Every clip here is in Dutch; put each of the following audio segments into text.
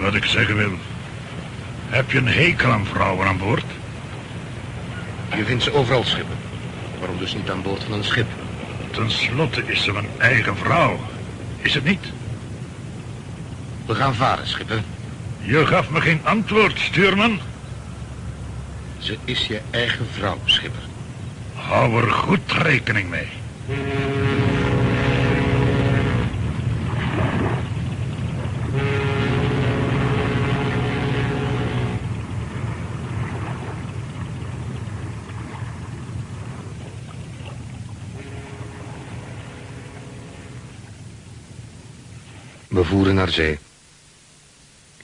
Wat ik zeggen wil. Heb je een hekel aan vrouwen aan boord? Je vindt ze overal schippen. Waarom dus niet aan boord van een schip? Ten slotte is ze mijn eigen vrouw. Is het niet? We gaan varen, schipper. Je gaf me geen antwoord, stuurman. Ze is je eigen vrouw, schipper. Hou er goed rekening mee. We voeren naar zee.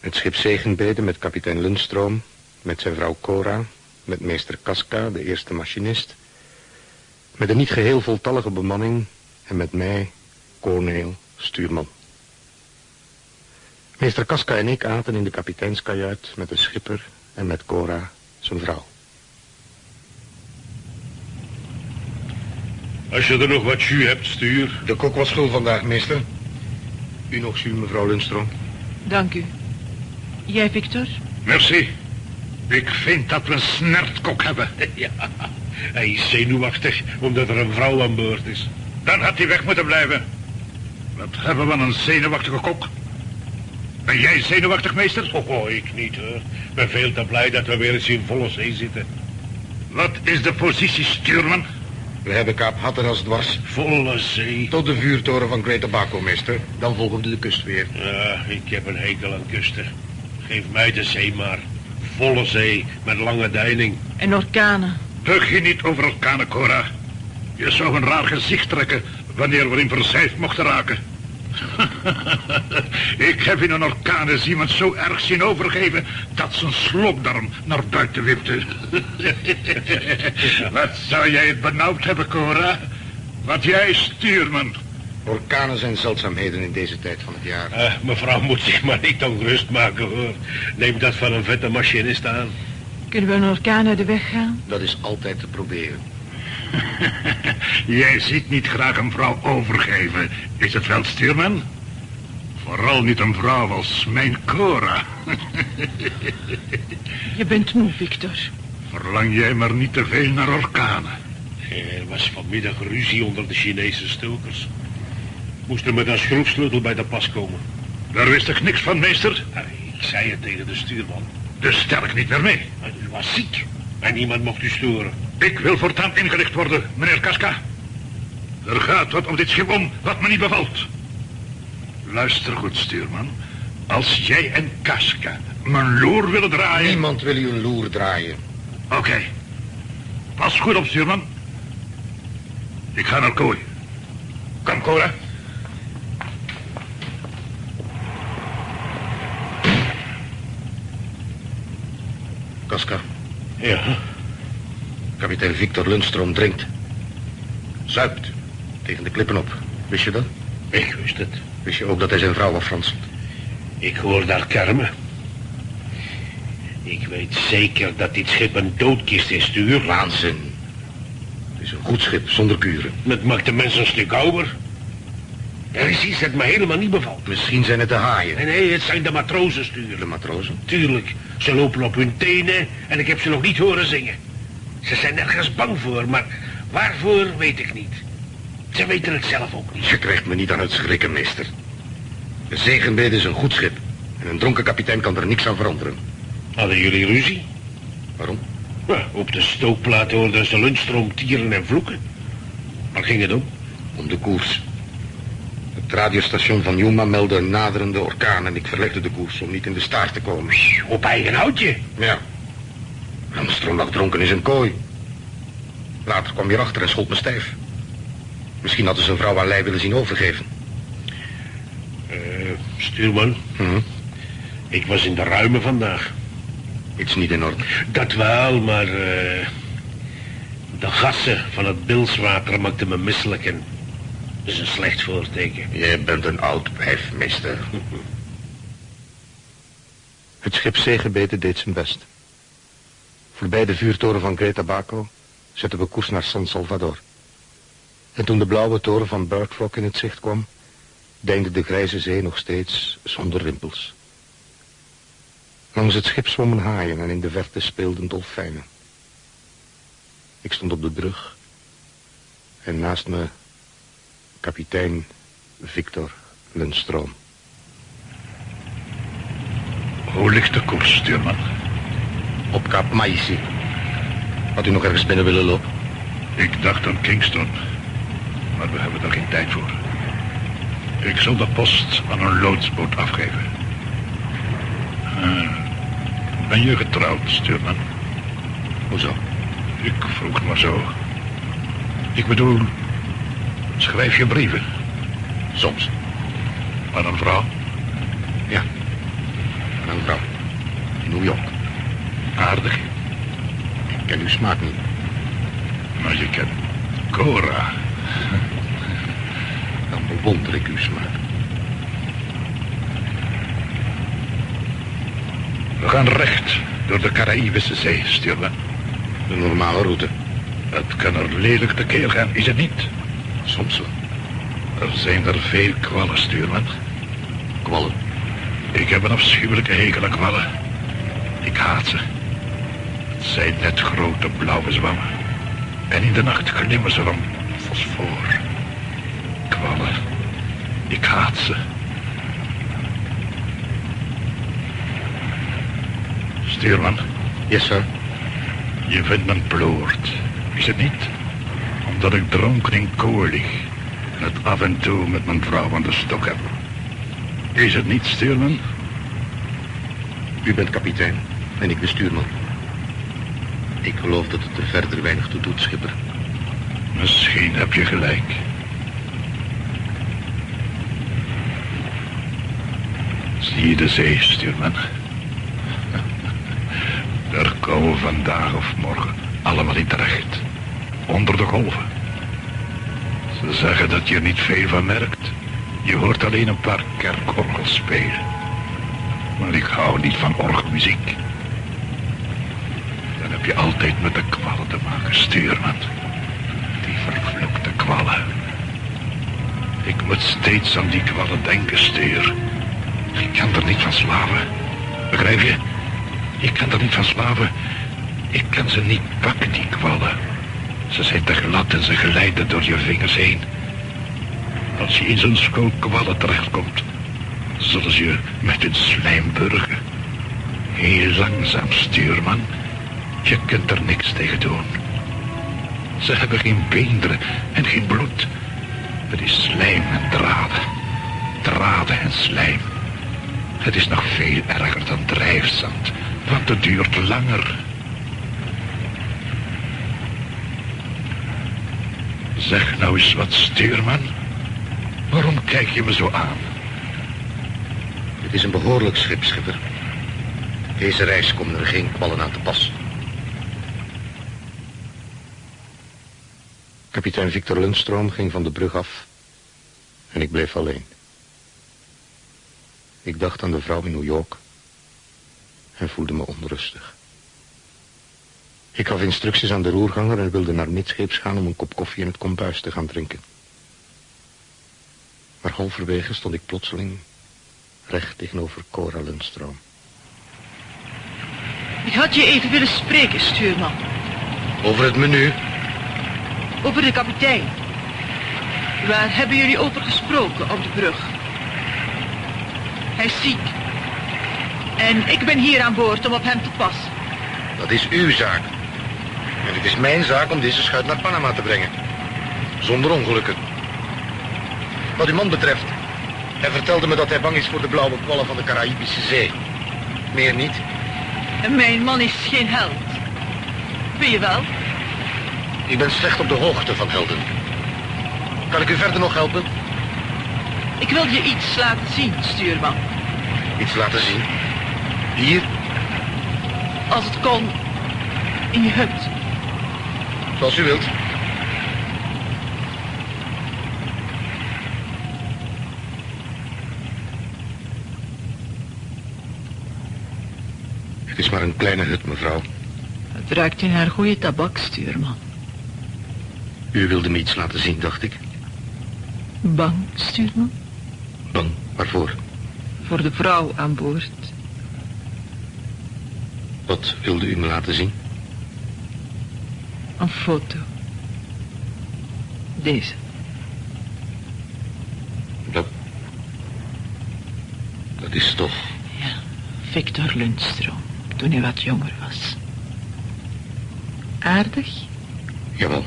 Het schip Zegenbede met kapitein Lundstroom, met zijn vrouw Cora, met meester Casca, de eerste machinist, met een niet geheel voltallige bemanning en met mij, Corneel, stuurman. Meester Casca en ik aten in de kapiteinskajuit met de schipper en met Cora, zijn vrouw. Als je er nog wat jus hebt, stuur. De kok was gul vandaag, meester. U nog jus, mevrouw Lundstroom. Dank u. Jij, Victor? Merci. Ik vind dat we een snertkok hebben. Ja, hij is zenuwachtig omdat er een vrouw aan boord is. Dan had hij weg moeten blijven. Wat hebben we een zenuwachtige kok? Ben jij zenuwachtig, meester? Oh, oh, ik niet hoor. Ik ben veel te blij dat we weer eens in volle zee zitten. Wat is de positie, stuurman? We hebben Kaap Hatter als dwars. Volle zee. Tot de vuurtoren van Great Tobacco, meester. Dan volgen we de kust weer. Ja, ik heb een hekel aan kusten. Geef mij de zee maar. Volle zee, met lange deining. En orkanen. Tug je niet over orkanen, Cora. Je zou een raar gezicht trekken wanneer we in verzijf mochten raken. Ik heb in een orkaan eens iemand zo erg zien overgeven dat zijn slokdarm naar buiten wipte. Wat zou jij het benauwd hebben, Cora? Wat jij stuurman. Orkanen zijn zeldzaamheden in deze tijd van het jaar. Eh, mevrouw moet zich maar niet ongerust maken hoor. Neem dat van een vette machinist aan. Kunnen we een orkaan uit de weg gaan? Dat is altijd te proberen. Jij ziet niet graag een vrouw overgeven, is het wel, stuurman? Vooral niet een vrouw als mijn Cora. Je bent moe, Victor. Verlang jij maar niet te veel naar orkanen. Er was vanmiddag ruzie onder de Chinese stokers. Moest er met een schroefsleutel bij de pas komen. Daar wist ik niks van, meester. Ik zei het tegen de stuurman. Dus sterk niet meer mee. Maar U was ziek en niemand mocht u storen. Ik wil voortaan ingelicht worden, meneer Casca. Er gaat wat op dit schip om wat me niet bevalt. Luister goed, stuurman. Als jij en Casca mijn loer willen draaien... Niemand wil u een loer draaien. Oké. Pas goed op, stuurman. Ik ga naar kooi. Kom, Cora. Casca, Ja, kapitein Victor Lundstrom drinkt. Zuipt. Tegen de klippen op. Wist je dat? ik wist het. Wist je ook dat hij zijn vrouw afranselt? Ik hoor daar kermen. Ik weet zeker dat dit schip een doodkist is, stuur. Waanzin. Het is een goed schip, zonder kuren. Dat maakt de mensen een stuk ouder. Er is iets dat me helemaal niet bevalt. Misschien zijn het de haaien. Nee, nee, het zijn de matrozen, stuur. De matrozen. Tuurlijk, ze lopen op hun tenen en ik heb ze nog niet horen zingen. Ze zijn nergens bang voor, maar waarvoor weet ik niet. Ze weten het zelf ook niet. Je krijgt me niet aan het schrikken, meester. De Zegenbede is een goed schip. En een dronken kapitein kan er niks aan veranderen. Hadden jullie ruzie? Waarom? Op de stookplaat hoorden ze lunchstroom tieren en vloeken. Waar ging het om? Om de koers. Het radiostation van Yuma meldde een naderende orkaan... en ik verlegde de koers om niet in de staart te komen. Op eigen houtje. Ja. Armstrong lag dronken in zijn kooi. Later kwam hij achter en schold me stijf. Misschien hadden ze een vrouw aan lei willen zien overgeven. Eh, stuurman, Hm, ik was in de ruime vandaag. iets niet in orde. Dat wel, maar eh, de gassen van het bilswater maakten me misselijk en dat is een slecht voorteken. Jij bent een oud wijf, meester. Het schip Zegenbeten deed zijn best. Voorbij de vuurtoren van Great Tobacco zetten we koers naar San Salvador. En toen de blauwe toren van Rock in het zicht kwam, deinde de grijze zee nog steeds zonder rimpels. Langs het schip zwommen haaien en in de verte speelden dolfijnen. Ik stond op de brug. En naast me kapitein Victor Lundstrom. Hoe ligt de koers, stuurman? Op Kaap Maïsi. Had u nog ergens binnen willen lopen? Ik dacht aan Kingston. Maar we hebben er geen tijd voor. Ik zal de post aan een loodsboot afgeven. Ah, ben je getrouwd, stuurman? Hoezo? Ik vroeg maar zo. Ik bedoel, schrijf je brieven Soms. aan een vrouw? Ja. Aan een vrouw. In New York. Aardig, Ik ken uw smaak niet. maar je kent Cora. Dan bewonder ik uw smaak. We gaan recht door de Caraïbische Zee, stuurman. De normale route. Het kan er lelijk tekeer gaan, is het niet? Soms wel. Er zijn er veel kwallen, stuurman. Kwallen. Ik heb een afschuwelijke hekel aan kwallen. Ik haat ze. Zijn net grote blauwe zwammen. En in de nacht glimmen ze van fosfor. Kwallen. Ik haat ze. Stuurman, Yes, sir. je vindt mijn ploert. Is het niet? Omdat ik dronken in koor lig. En het af en toe met mijn vrouw aan de stok heb. Is het niet, stuurman? U bent kapitein en ik bestuurman. Ik geloof dat het er verder weinig toe doet, schipper. Misschien heb je gelijk. Zie je de zee, stuurman? Daar komen vandaag of morgen allemaal in terecht. Onder de golven. Ze zeggen dat je er niet veel van merkt. Je hoort alleen een paar kerkorgels spelen. Maar ik hou niet van orgelmuziek. Heb je altijd met de kwallen te maken, stuurman. Die vervloekte kwallen. Ik moet steeds aan die kwallen denken, stuur. Ik kan er niet van slaven. Begrijp je? Ik kan er niet van slaven. Ik kan ze niet pakken, die kwallen. Ze zijn te glad en ze glijden door je vingers heen. Als je in zo'n school kwallen terechtkomt, zullen ze je met hun slijm burgen. Heel langzaam, stuurman. Je kunt er niks tegen doen. Ze hebben geen beenderen en geen bloed. Het is slijm en draden. Draden en slijm. Het is nog veel erger dan drijfzand, want het duurt langer. Zeg nou eens wat, stuurman. Waarom kijk je me zo aan? Het is een behoorlijk schip, schipper. Deze reis komen er geen kwallen aan te pas. Kapitein Victor Lundstrom ging van de brug af en ik bleef alleen. Ik dacht aan de vrouw in New York en voelde me onrustig. Ik gaf instructies aan de roerganger en wilde naar midscheeps gaan om een kop koffie in het kombuis te gaan drinken. Maar halverwege stond ik plotseling recht tegenover Cora Lundstrom. Ik had je even willen spreken, stuurman. Over het menu? Over de kapitein. Waar hebben jullie over gesproken op de brug? Hij is ziek. En ik ben hier aan boord om op hem te passen. Dat is uw zaak. En het is mijn zaak om deze schuit naar Panama te brengen. Zonder ongelukken. Wat uw man betreft, hij vertelde me dat hij bang is voor de blauwe kwallen van de Caraïbische Zee. Meer niet. En mijn man is geen held. Weet je wel? Ik ben slecht op de hoogte van helden. Kan ik u verder nog helpen? Ik wil je iets laten zien, stuurman. Iets laten zien? Hier, Als het kon, in je hut. zoals u wilt. Het is maar een kleine hut, mevrouw. Het ruikt in haar goede tabak, stuurman. U wilde me iets laten zien, dacht ik. Bang, stuurman? Bang, waarvoor? Voor de vrouw aan boord. Wat wilde u me laten zien? Een foto. Deze. Dat... Dat is toch... Ja, Victor Lundstroom, toen hij wat jonger was. Aardig? Jawel.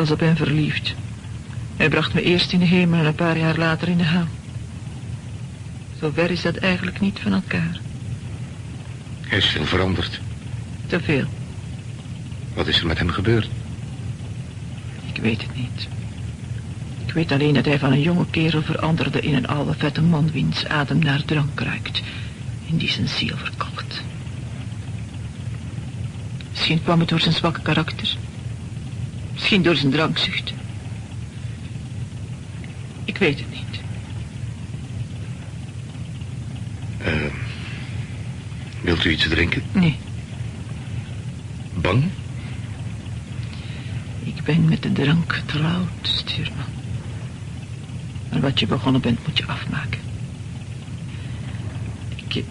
Ik was op hem verliefd. Hij bracht me eerst in de hemel en een paar jaar later in de hel. Zo ver is dat eigenlijk niet van elkaar. Hij is veel veranderd. Te veel. Wat is er met hem gebeurd? Ik weet het niet. Ik weet alleen dat hij van een jonge kerel veranderde in een oude vette man wiens adem naar drank ruikt. En die zijn ziel verkocht. Misschien kwam het door zijn zwakke karakter. Misschien door zijn drankzucht. Ik weet het niet. Uh, wilt u iets drinken? Nee, Bang? ik ben met de drank getrouwd, stuurman. Maar wat je begonnen bent, moet je afmaken. Ik, ik,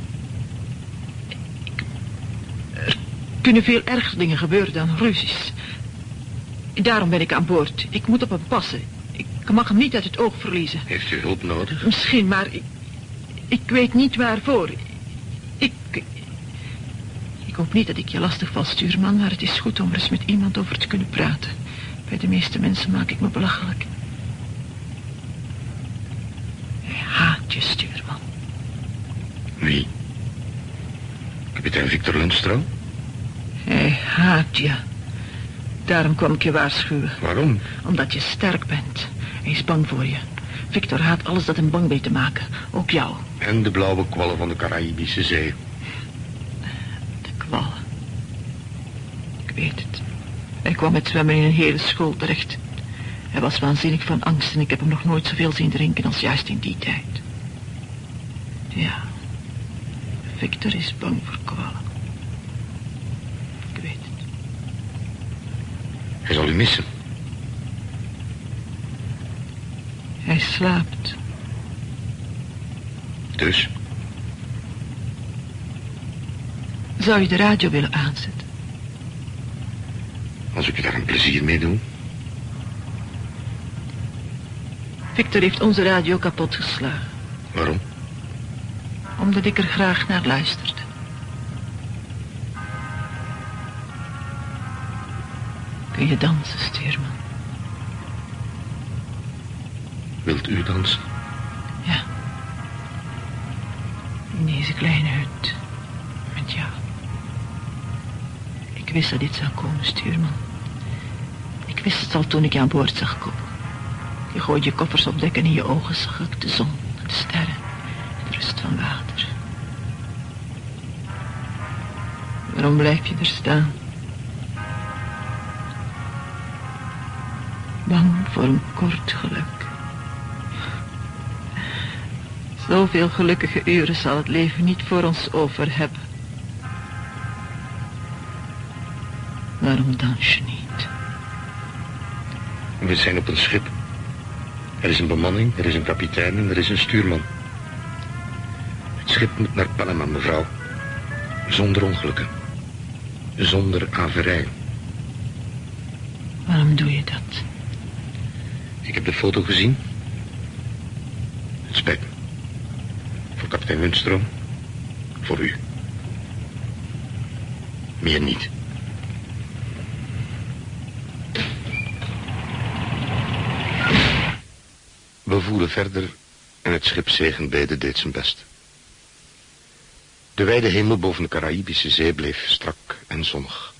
er kunnen veel erger dingen gebeuren dan ruzies. Daarom ben ik aan boord. Ik moet op hem passen. Ik mag hem niet uit het oog verliezen. Heeft u hulp nodig? Misschien, maar ik, ik weet niet waarvoor. Ik, ik hoop niet dat ik je lastig val, stuurman, maar het is goed om er eens met iemand over te kunnen praten. Bij de meeste mensen maak ik me belachelijk. Hij haat je, stuurman. Wie? Kapitein Victor Lundstrom? Hij haat je. Daarom kwam ik je waarschuwen. Waarom? Omdat je sterk bent. Hij is bang voor je. Victor haat alles dat hem bang weet te maken. Ook jou. En de blauwe kwallen van de Caraïbische Zee. De kwallen. Ik weet het. Hij kwam met zwemmen in een hele school terecht. Hij was waanzinnig van angst en ik heb hem nog nooit zoveel zien drinken als juist in die tijd. Ja. Victor is bang voor kwallen. Ik weet het. Hij zal u missen. Hij slaapt. Dus? Zou je de radio willen aanzetten? Als ik u daar een plezier mee doe. Victor heeft onze radio kapot geslagen. Waarom? Omdat ik er graag naar luisterde. Kun je dansen, stuurman? Wilt u dansen? Ja. In deze kleine hut. Met jou. Ik wist dat dit zou komen, stuurman. Ik wist het al toen ik je aan boord zag komen. Je gooit je koffers op dek en in je ogen zag ik de zon, de sterren, de rust van water. Waarom blijf je er staan? Bang voor een kort geluk. Zoveel gelukkige uren zal het leven niet voor ons over hebben. Waarom dans je niet? We zijn op een schip. Er is een bemanning, er is een kapitein en er is een stuurman. Het schip moet naar Panama, mevrouw. Zonder ongelukken. Zonder averij. Waarom doe je dat? Ik heb de foto gezien. Het spijt me. Voor kapitein Lundstrom. Voor u. Meer niet. We voeren verder en het schip Zegenbede deed zijn best. De wijde hemel boven de Caraïbische zee bleef strak en zonnig.